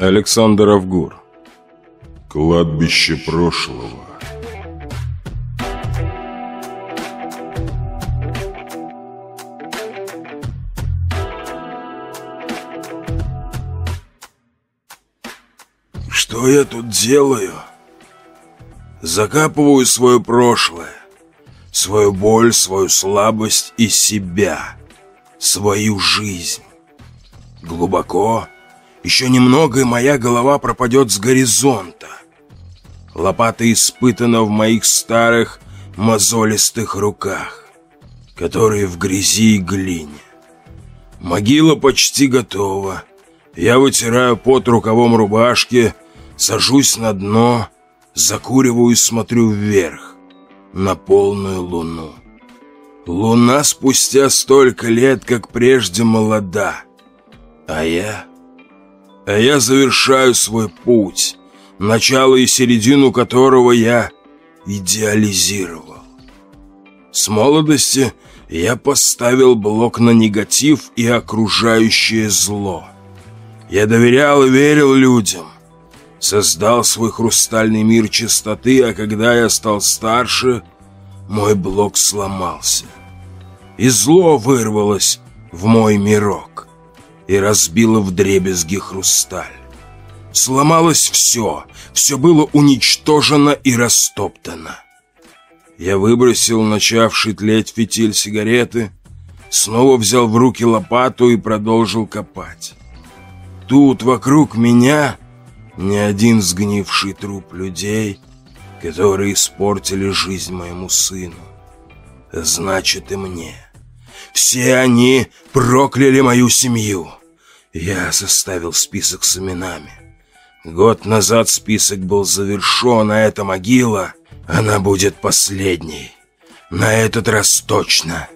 Александр Авгур. Кладбище прошлого. Что я тут делаю? Закапываю свое прошлое, свою боль, свою слабость и себя, свою жизнь. Глубоко, еще немного, и моя голова пропадет с горизонта. Лопата испытана в моих старых мозолистых руках, которые в грязи и глине. Могила почти готова. Я вытираю пот рукавом рубашки, сажусь на дно, закуриваю и смотрю вверх, на полную луну. Луна спустя столько лет, как прежде, молода. А я... А я завершаю свой путь, начало и середину которого я идеализировал. С молодости я поставил блок на негатив и окружающее зло. Я доверял и верил людям. Создал свой хрустальный мир чистоты, а когда я стал старше, мой блок сломался. И зло вырвалось в мой мирок и разбило вдребезги хрусталь. Сломалось все, все было уничтожено и растоптано. Я выбросил начавший тлеть фитиль сигареты, снова взял в руки лопату и продолжил копать. Тут вокруг меня ни один сгнивший труп людей, которые испортили жизнь моему сыну. Значит и мне. Все они прокляли мою семью. Я составил список с именами. Год назад список был завершен, а эта могила, она будет последней. На этот раз точно.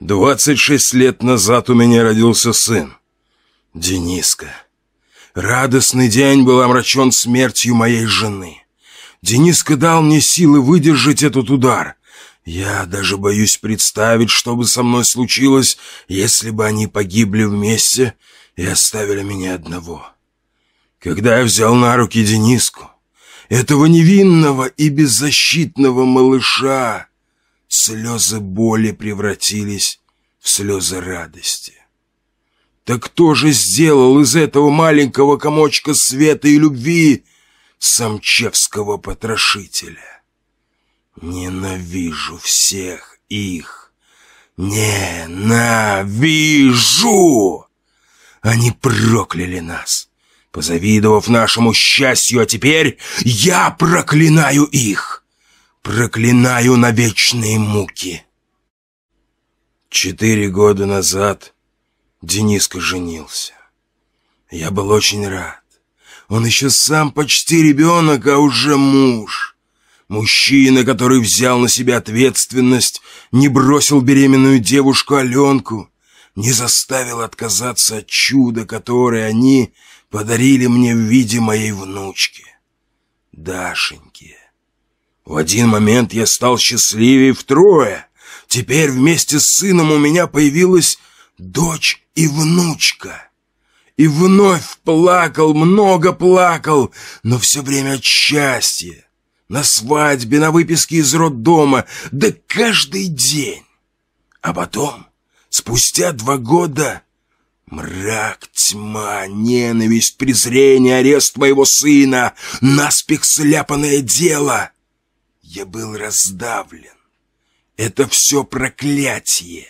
Двадцать шесть лет назад у меня родился сын. Дениска. Радостный день был омрачен смертью моей жены. Дениска дал мне силы выдержать этот удар. Я даже боюсь представить, что бы со мной случилось, если бы они погибли вместе и оставили меня одного. Когда я взял на руки Дениску, этого невинного и беззащитного малыша, слезы боли превратились в слезы радости. Так кто же сделал из этого маленького комочка света и любви самчевского потрошителя. Ненавижу всех их. Ненавижу! Они прокляли нас, позавидовав нашему счастью, а теперь я проклинаю их. Проклинаю на вечные муки. Четыре года назад Дениска женился. Я был очень рад. Он еще сам почти ребенок, а уже муж. Мужчина, который взял на себя ответственность, не бросил беременную девушку Аленку, не заставил отказаться от чуда, которое они подарили мне в виде моей внучки, Дашеньки. В один момент я стал счастливее втрое. Теперь вместе с сыном у меня появилась дочь и внучка. И вновь плакал, много плакал, но все время от счастья. На свадьбе, на выписке из роддома, да каждый день. А потом, спустя два года, мрак, тьма, ненависть, презрение, арест моего сына, наспех сляпанное дело. Я был раздавлен. Это все проклятие.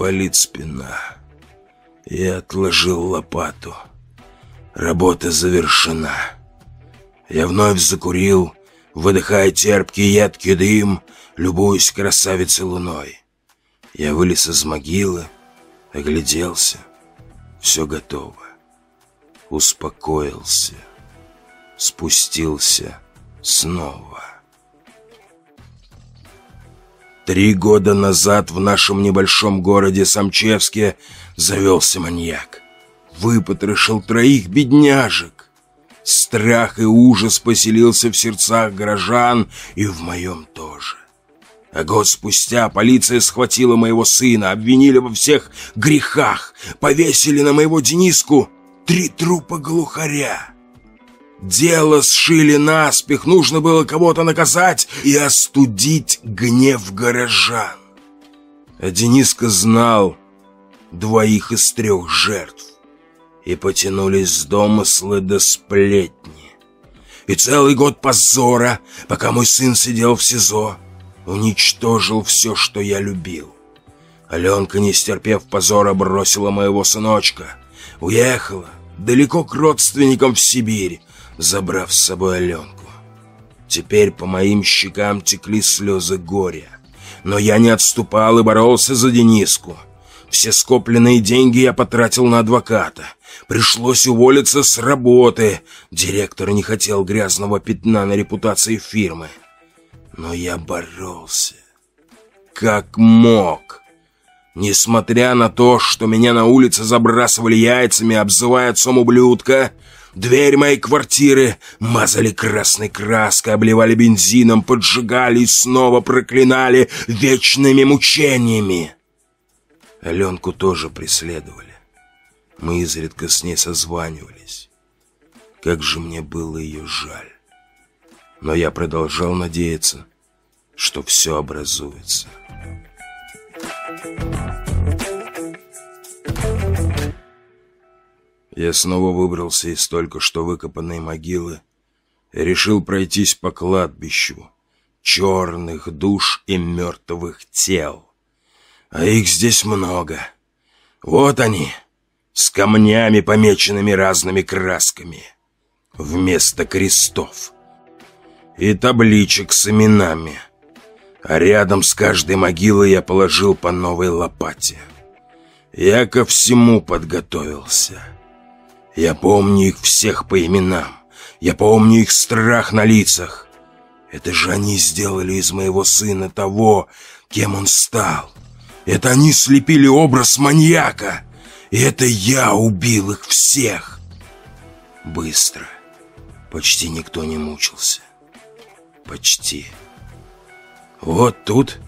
Болит спина. Я отложил лопату. Работа завершена. Я вновь закурил, выдыхая терпкий едкий дым, любуясь красавицей луной. Я вылез из могилы, огляделся. Все готово. Успокоился. Спустился снова. Три года назад в нашем небольшом городе Самчевске завелся маньяк. Выпотрошил троих бедняжек. Страх и ужас поселился в сердцах горожан и в моем тоже. А год спустя полиция схватила моего сына, обвинили во всех грехах, повесили на моего Дениску три трупа глухаря. Дело сшили наспех, нужно было кого-то наказать и остудить гнев горожан. А Дениска знал двоих из трех жертв, и потянулись домыслы до сплетни. И целый год позора, пока мой сын сидел в СИЗО, уничтожил все, что я любил. Аленка, не стерпев позора, бросила моего сыночка. Уехала далеко к родственникам в Сибирь, забрав с собой Аленку. Теперь по моим щекам текли слезы горя. Но я не отступал и боролся за Дениску. Все скопленные деньги я потратил на адвоката. Пришлось уволиться с работы. Директор не хотел грязного пятна на репутации фирмы. Но я боролся. Как мог. Несмотря на то, что меня на улице забрасывали яйцами, обзывая отцом ублюдка, дверь моей квартиры мазали красной краской, обливали бензином, поджигали и снова проклинали вечными мучениями. Аленку тоже преследовали. Мы изредка с ней созванивались. Как же мне было ее жаль. Но я продолжал надеяться, что все образуется. Я снова выбрался из только что выкопанной могилы и решил пройтись по кладбищу черных душ и мертвых тел. А их здесь много. Вот они, с камнями, помеченными разными красками, вместо крестов и табличек с именами. А рядом с каждой могилой я положил по новой лопате. Я ко всему подготовился. Я помню их всех по именам. Я помню их страх на лицах. Это же они сделали из моего сына того, кем он стал. Это они слепили образ маньяка. И это я убил их всех. Быстро. Почти никто не мучился. Почти. Вот тут,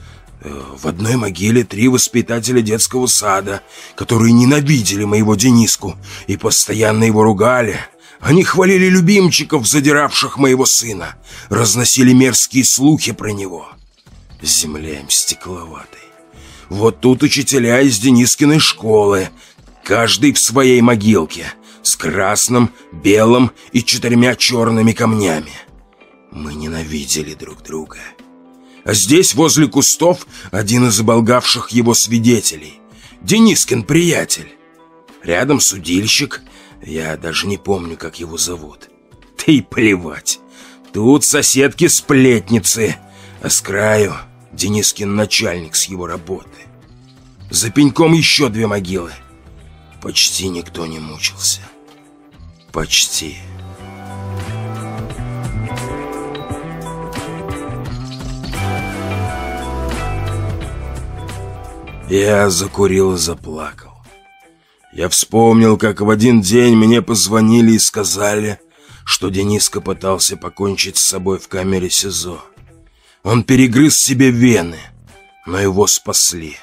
в одной могиле, три воспитателя детского сада, которые ненавидели моего Дениску и постоянно его ругали. Они хвалили любимчиков, задиравших моего сына, разносили мерзкие слухи про него. Земля им стекловатой. Вот тут учителя из Денискиной школы, каждый в своей могилке, с красным, белым и четырьмя черными камнями. Мы ненавидели друг друга. А здесь, возле кустов, один из оболгавших его свидетелей. Денискин приятель. Рядом судильщик, я даже не помню, как его зовут. Да и плевать. Тут соседки-сплетницы, а с краю Денискин начальник с его работы. За пеньком еще две могилы. Почти никто не мучился. Почти. Я закурил и заплакал. Я вспомнил, как в один день мне позвонили и сказали, что Дениска пытался покончить с собой в камере СИЗО. Он перегрыз себе вены, но его спасли.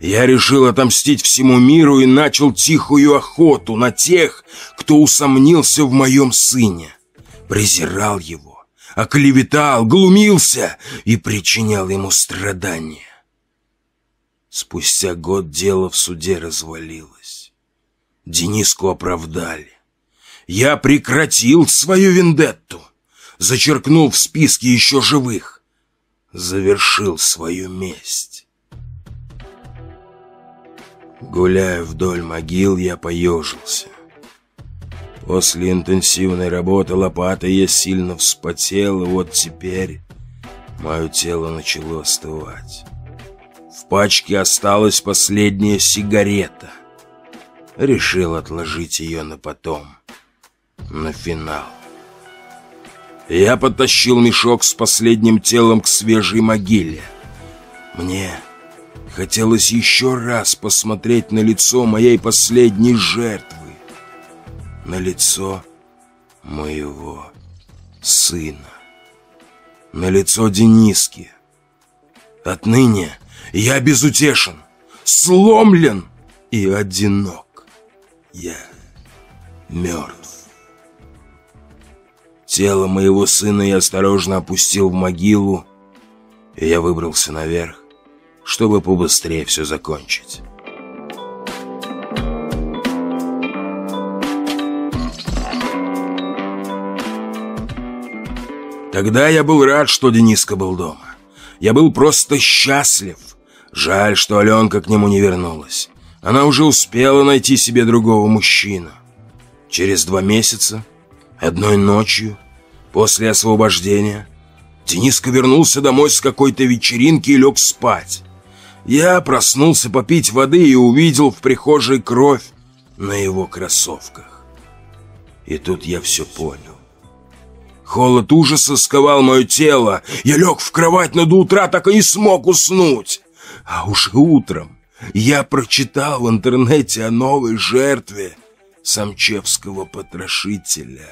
Я решил отомстить всему миру и начал тихую охоту на тех, кто усомнился в моем сыне, презирал его, оклеветал, глумился и причинял ему страдания. Спустя год дело в суде развалилось. Дениску оправдали. Я прекратил свою вендетту, зачеркнул в списке еще живых, завершил свою месть. Гуляя вдоль могил, я поежился. После интенсивной работы лопатой я сильно вспотел, и вот теперь мое тело начало остывать. В пачке осталась последняя сигарета. Решил отложить ее на потом, на финал. Я подтащил мешок с последним телом к свежей могиле. Мне Хотелось еще раз посмотреть на лицо моей последней жертвы. На лицо моего сына. На лицо Дениски. Отныне я безутешен, сломлен и одинок. Я мертв. Тело моего сына я осторожно опустил в могилу, и я выбрался наверх, чтобы побыстрее все закончить. Тогда я был рад, что Дениска был дома. Я был просто счастлив. Жаль, что Аленка к нему не вернулась. Она уже успела найти себе другого мужчину. Через два месяца, одной ночью, после освобождения, Дениска вернулся домой с какой-то вечеринки и лег спать. Я проснулся попить воды и увидел в прихожей кровь на его кроссовках. И тут я все понял. Холод ужаса сковал мое тело. Я лег в кровать, но до утра так и не смог уснуть. А уж утром я прочитал в интернете о новой жертве самчевского потрошителя.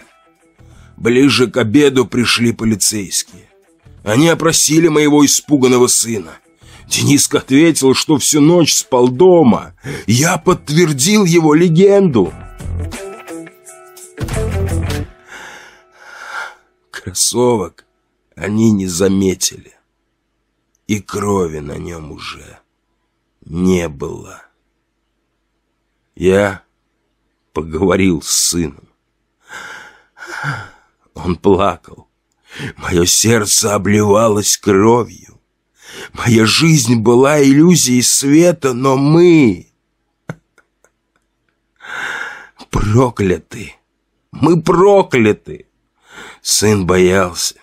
Ближе к обеду пришли полицейские. Они опросили моего испуганного сына. Дениска ответил, что всю ночь спал дома. Я подтвердил его легенду. Кроссовок они не заметили. И крови на нем уже не было. Я поговорил с сыном. Он плакал. Мое сердце обливалось кровью. Моя жизнь была иллюзией света, но мы... Прокляты! Мы прокляты! Сын боялся.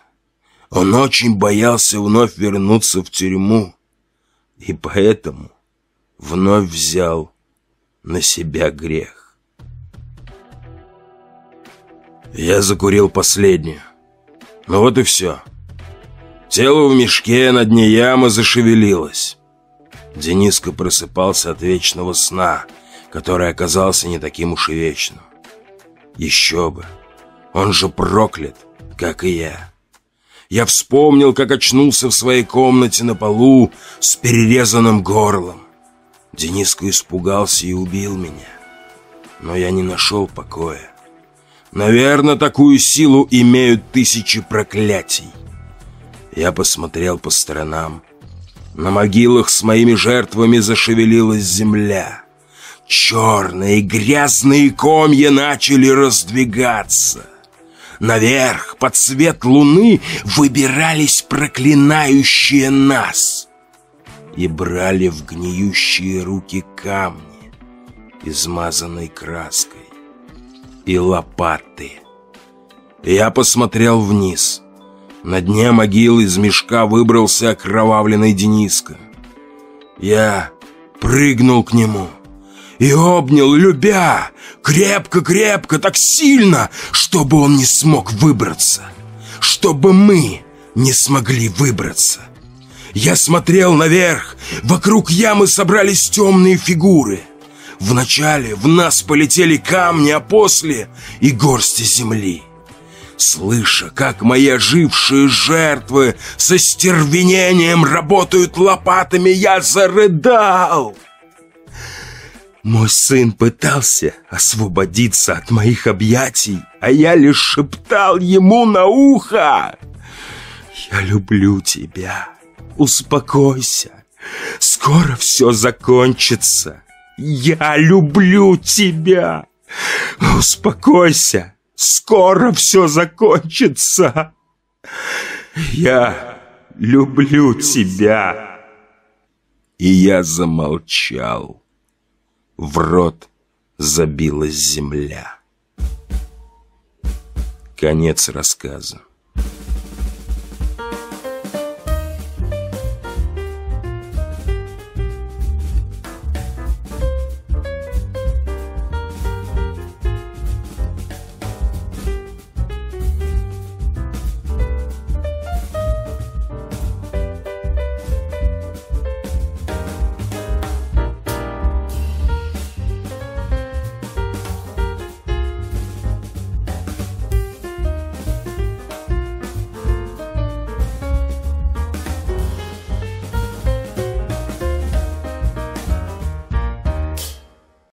Он очень боялся вновь вернуться в тюрьму. И поэтому вновь взял на себя грех. Я закурил последнюю. Ну вот и все. Тело в мешке на дне ямы зашевелилось. Дениска просыпался от вечного сна, который оказался не таким уж и вечным. Еще бы. Он же проклят, как и я. Я вспомнил, как очнулся в своей комнате на полу с перерезанным горлом. Дениска испугался и убил меня. Но я не нашел покоя. Наверное, такую силу имеют тысячи проклятий. Я посмотрел по сторонам. На могилах с моими жертвами зашевелилась земля. Черные грязные комья начали раздвигаться. Наверх, под свет луны, выбирались проклинающие нас и брали в гниющие руки камни, измазанной краской и лопаты. Я посмотрел вниз. На дне могилы из мешка выбрался окровавленный Дениска. Я прыгнул к нему и обнял, любя, крепко-крепко, так сильно, чтобы он не смог выбраться, чтобы мы не смогли выбраться. Я смотрел наверх, вокруг ямы собрались темные фигуры — Вначале в нас полетели камни, а после и горсти земли. Слыша, как мои ожившие жертвы со стервенением работают лопатами, я зарыдал. Мой сын пытался освободиться от моих объятий, а я лишь шептал ему на ухо. «Я люблю тебя. Успокойся. Скоро все закончится. Я люблю тебя. Успокойся. Скоро все закончится. Я люблю тебя. И я замолчал. В рот забилась земля. Конец рассказа.